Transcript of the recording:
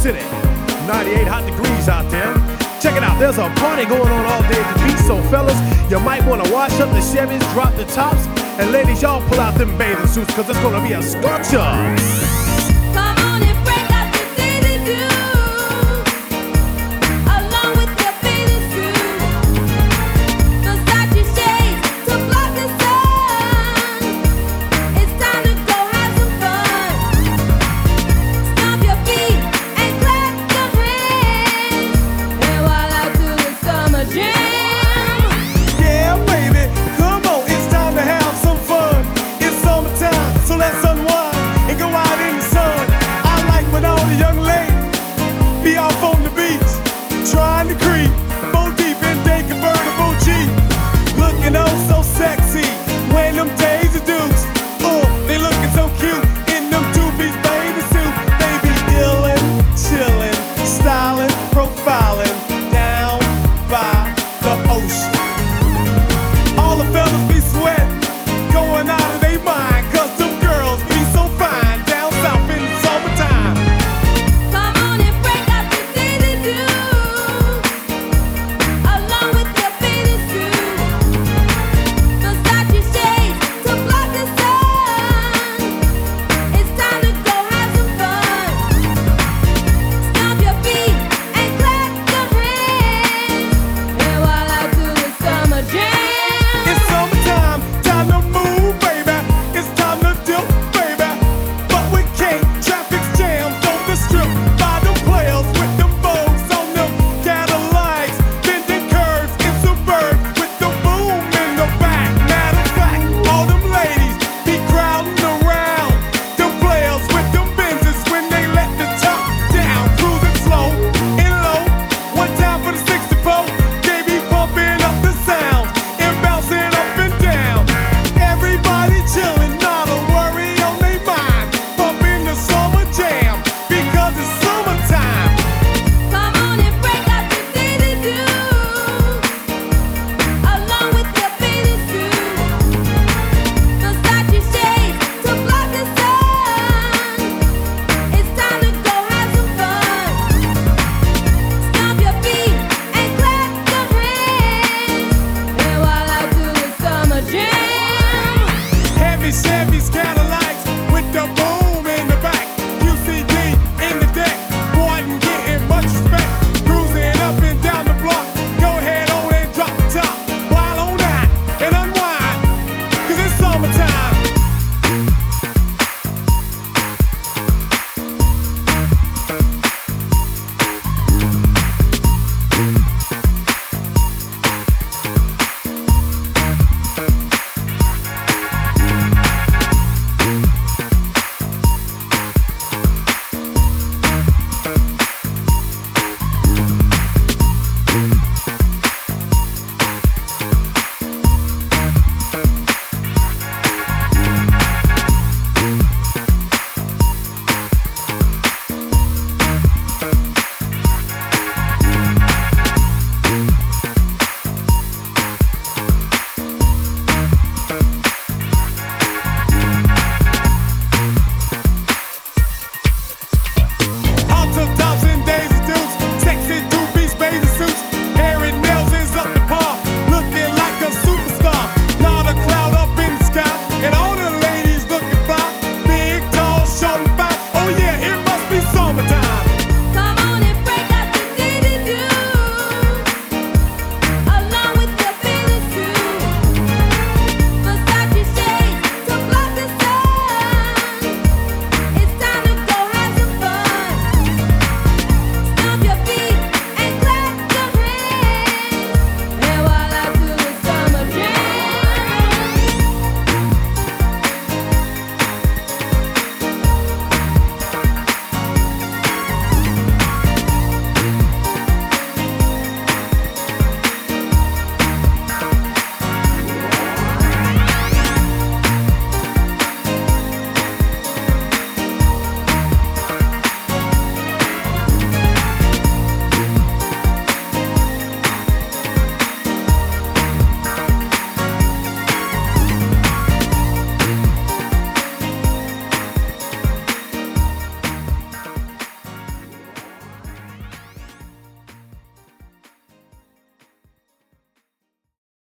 City. 98 hot degrees out there. Check it out, there's a party going on all day at the beach, so fellas, you might wanna wash up the Chevys, drop the tops, and ladies, y'all pull out them bathing suits, cause it's gonna be a scorcher.